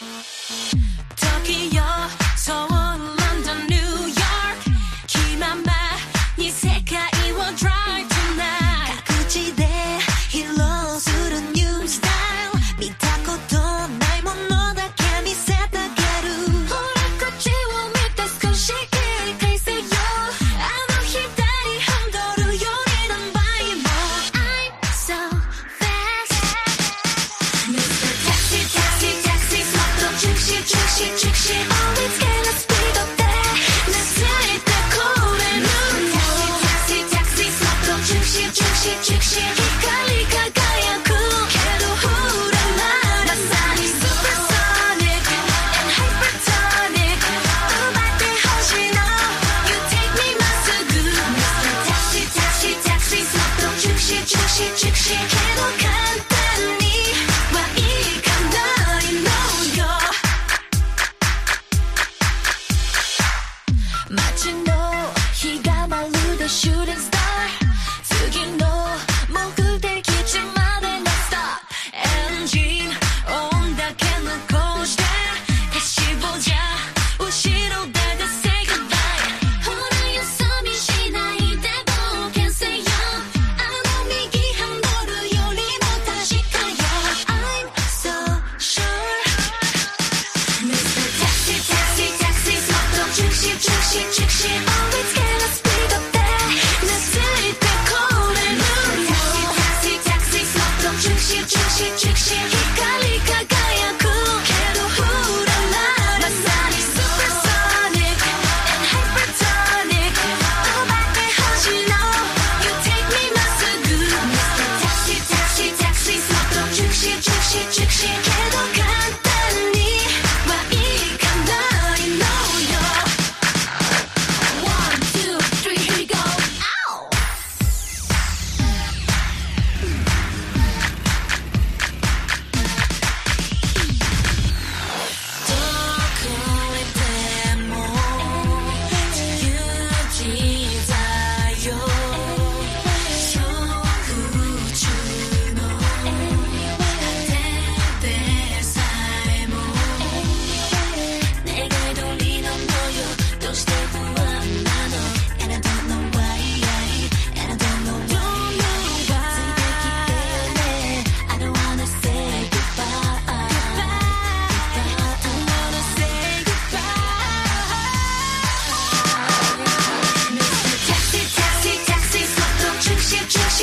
Música chick shit. 마치 너 희가 말르듯 슈 chick, chick, chick.